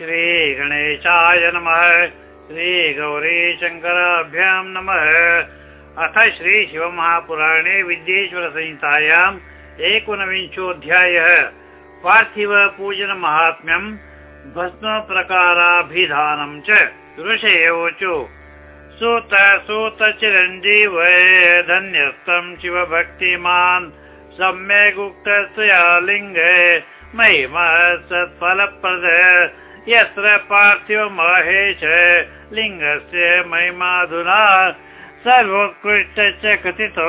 श्रीगणेशाय नमः। श्रीगौरीशङ्कराभ्यां नमः। अथ श्रीशिवमहापुराणे विद्येश्वरसंहितायाम् एकोनविंशोऽध्यायः। पार्थिवपूजनमाहात्म्यम् भस्मप्रकाराभिधानम् च। ऋषयोचु सूत सूत चिरञ्जीव धन्यस्तम् शिवभक्तिमान्। सम्यगुक्तस्य लिङ्गे महिमा सत्फलप्रद यत्र पार्थिव महेश लिङ्गस्य महिमाधुना सर्वोत्कृष्ट च कथितो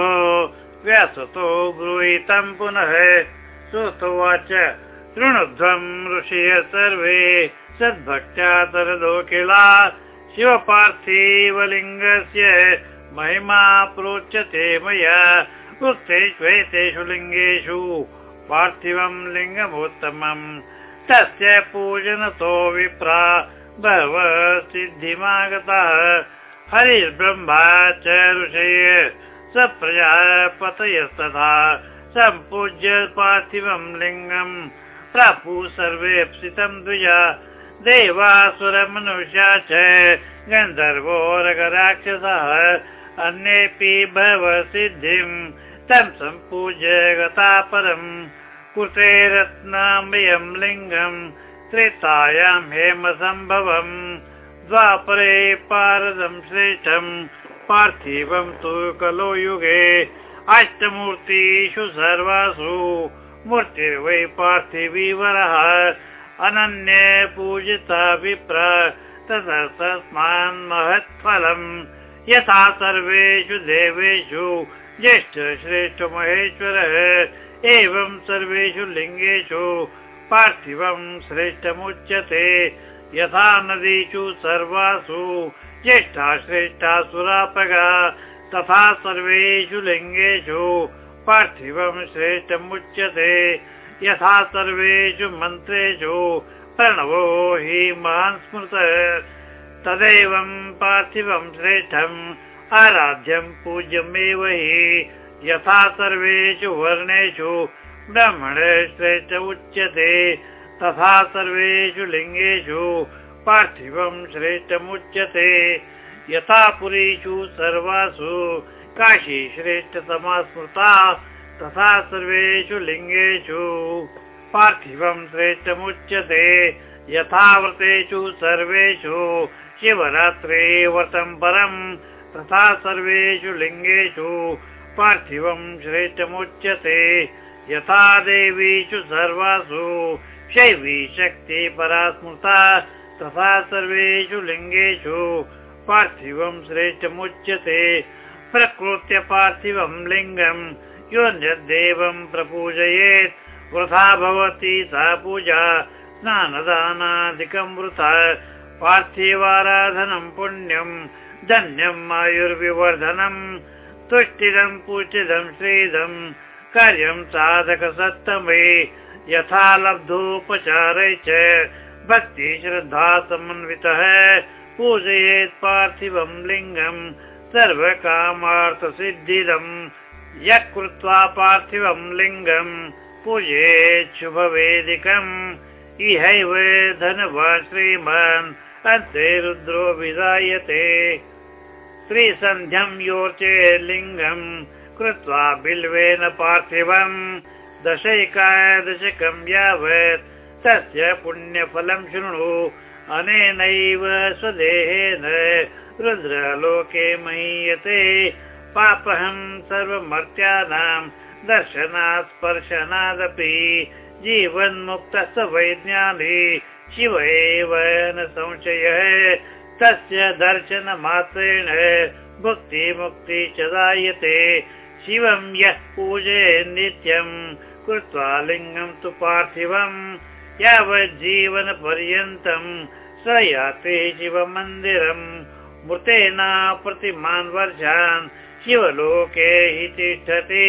व्यसतो गृहीतं पुनः श्रुतोवाच तृणध्वं ऋषिः सर्वे सद्भक्त्या तरलोकिला शिवपार्थिवलिङ्गस्य महिमा प्रोच्यते मया। उक्तेष्वेतेषु लिङ्गेषु पार्थिवं लिङ्गमुत्तमम् तस्य पूजनतो विप्रा बहव सिद्धिमागतः। हरिर्ब्रह्मा च ऋषय स प्रजापतयस्तथा। सम्पूज्य पार्थिवं लिङ्गम् प्रापु सर्वे द्विजा। देवासुरमनुष्या च गन्धर्वोरगराक्षसः अन्येऽपि भव सिद्धिम् तं सम्पूज्य गता परम् कृते रत्नामयं लिङ्गम् त्रेतायां हेमसम्भवम् द्वापरे पारदं श्रेष्ठम् पार्थिवं तु कलो युगे अष्टमूर्तिषु सर्वासु मूर्तिर्वै पार्थिवीवरः अनन्ये पूजिता विप्र ततः तस्मान् महत्फलम् यथा सर्वेषु देवेषु ज्येष्ठ श्रेष्ठ महेश्वरः एवं सर्वेषु लिङ्गेषु पार्थिवं श्रेष्ठमुच्यते। यथा नदीषु सर्वासु ज्येष्ठा श्रेष्ठा सुरापगा तथा सर्वेषु लिङ्गेषु पार्थिवं श्रेष्ठमुच्यते। यथा सर्वेषु मन्त्रेषु प्रणवो हि महान् स्मृत तदेवं पार्थिवं श्रेष्ठम् आराध्यं पूज्यमेव हि। यथा सर्वेषु वर्णेषु ब्रह्मण श्रेष्ठ उच्यते तथा सर्वेषु लिङ्गेषु पार्थिवं श्रेष्ठमुच्यते यथा पुरीषु सर्वासु काशी श्रेष्ठतमा स्मृता तथा सर्वेषु लिङ्गेषु पार्थिवं श्रेष्ठमुच्यते यथा व्रतेषु सर्वेषु शिवरात्रे व्रतं परम् तथा सर्वेषु लिङ्गेषु पार्थिवं श्रेष्ठमुच्यते। यथा देवीषु सर्वासु शैवी शक्ति परा स्मृता। तथा सर्वेषु लिङ्गेषु पार्थिवं श्रेष्ठमुच्यते। प्रकृत्य पार्थिवं लिङ्गम् योन्यदेवं प्रपूजयेत्। वृथा भवति सा पूजा। स्नानदानादिकं वृथा पार्थिवाराधनं पुण्यम् धन्यम् आयुर्विवर्धनम् तुष्टिदम् पूजितम् श्रीदम् कार्यं साधक यथा लब्धोपचारै च भक्ति श्रद्धा समन्वितः पूजयेत् पार्थिवं लिङ्गम् सर्वकामार्थसिद्धिदम् यः कृत्वा पार्थिवं लिङ्गम् पूजयेत् शुभवेदिकम्। इहैव धनवान् श्रीमान् अन्ते रुद्रो विधायते त्रिसन्ध्यं योचे लिङ्गम् कृत्वा बिल्वेन पार्थिवम् दशैकादशकं यावत् तस्य पुण्यफलं शृणु। अनेनैव स्वदेहेन रुद्रलोके महीयते। पापहं सर्वमर्त्यानां दर्शनात् स्पर्शनादपि जीवन्मुक्तः स वैज्ञानी शिव एव न संशयः। तस्य दर्शनमात्रेण भुक्तिमुक्ति च जायते। शिवं यः पूजय नित्यम् कृत्वा लिङ्गं तु पार्थिवम् यावज्जीवनपर्यन्तम् स याति शिवमन्दिरम् मृतेन प्रतिमान् वर्षान् शिवलोके हि तिष्ठति।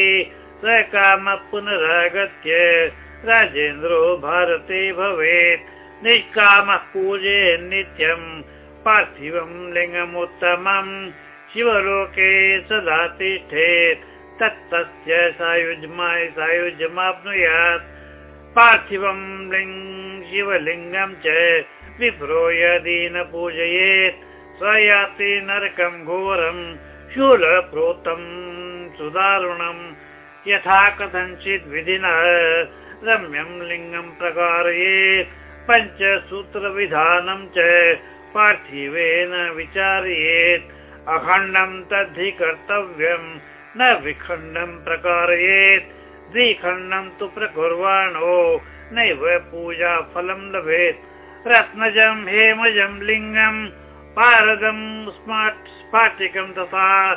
स काम पुनरागत्य राजेन्द्रो भारते भवेत्। निष्कामः पूजे नित्यम् पार्थिवं लिङ्गमुत्तमम्। शिवलोके सदा तिष्ठेत्। तत्तस्य सायुज्यमाय सायुज्यमाप्नुयात्। पार्थिवं लिङ्ग शिवलिङ्गं च विप्रो यदि न पूजयेत्। स याति नरकं घोरम् शूलप्रोतम् सुदारुणम् यथा कथञ्चित् विधिना रम्यं लिङ्गं प्रकारयेत् पञ्चसूत्रविधानं च पार्थिवेन विचारयेत्। अखण्डं तद्धि कर्तव्यं न विखण्डं प्रकारयेत्। द्विखण्डं तु प्रकुर्वाणो नैव पूजा फलं लभेत्। रत्नजं हेमजं लिङ्गं पारदं स्फाटिकं तथा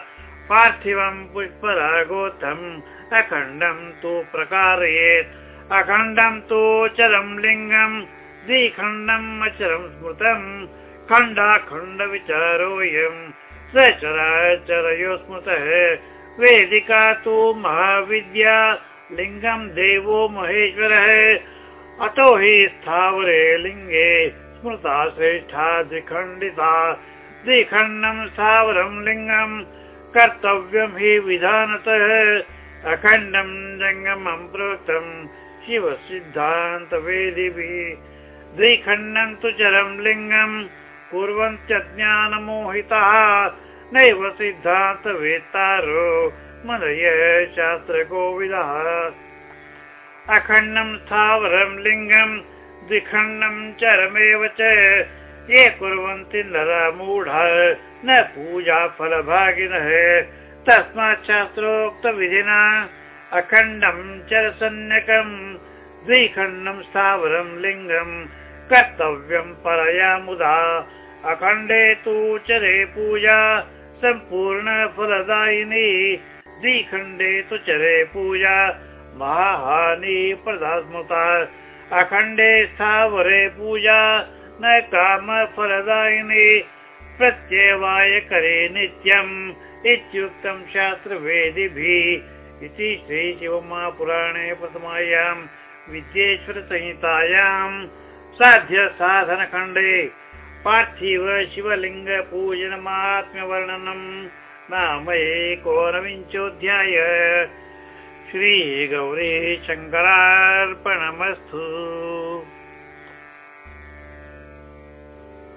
पार्थिवं पुष्परागोत्थम् अखण्डं तु प्रकारयेत्। अखण्डं तु चरं लिङ्गम् द्विखण्डम् अचरं स्मृतम्। खण्डाखण्डविचारोऽयम् सचराचरयो स्मृतः। वेदिका तु महाविद्या लिङ्गम् देवो महेश्वरः। अतो हि स्थावरे लिङ्गे स्मृता श्रेष्ठा द्विखण्डिता। द्विखण्डं स्थावरं लिङ्गम् कर्तव्यं हि विधानतः अखण्डं जङ्गमं प्रोक्तम् शिवसिद्धान्तवेदिभिः। द्विखण्डं तु चरं लिङ्गम् ज्ञानमोहितः नैव सिद्धान्तवेत्तारो मनय शास्त्रकोविदः अखण्डं स्थावरं लिङ्गम् द्विखण्डं चरमेव च ये कुर्वन्ति नरमूढ न पूजा फलभागिनः। तस्मात् शास्त्रोक्तविधिना अखण्डं चरसन्यकम् द्विखण्डं स्थावरं लिङ्गम् कर्तव्यं परया मुदा। अखण्डे तु चरे पूजा सम्पूर्णफलदायिनी। द्विखण्डे तु चरे पूजा महाहानि प्रदास्मृता अखण्डे स्थावरे पूजा न कामफलदायिनी प्रत्यवाय करे नित्यम् इत्युक्तं शास्त्रवेदिभिः इति श्रीशिवमापुराणे प्रथमायां विद्येश्वरसंहितायाम् साध्य साधनखण्डे पार्थिव शिवलिङ्गपूजनमात्म्यवर्णनम् नाम एकोनविंशोऽध्याय श्रीगौरी शङ्करार्पणमस्तु